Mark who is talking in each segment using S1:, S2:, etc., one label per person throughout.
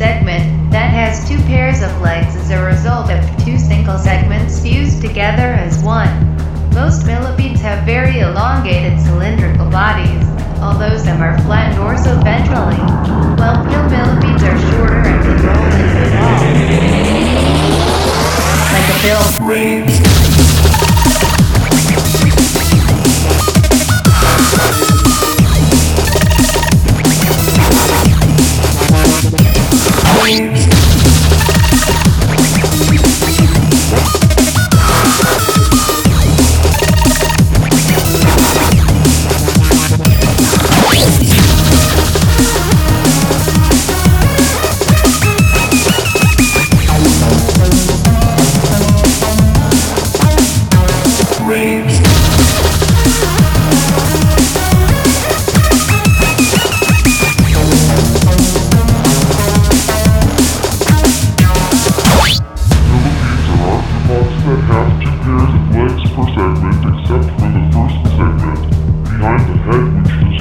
S1: has two pairs of legs as a result of two single segments fused together as one. Most millipedes have very elongated cylindrical bodies, although some are flat dorso-ventrally, while pill millipedes are shorter and can roll into the ball. Like a pill.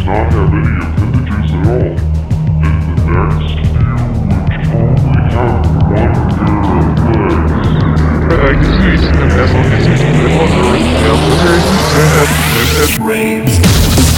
S2: Not have any appendages at all, and the next few which only have one pair of legs.
S3: Existen esos que se pueden poner en el
S4: Raves.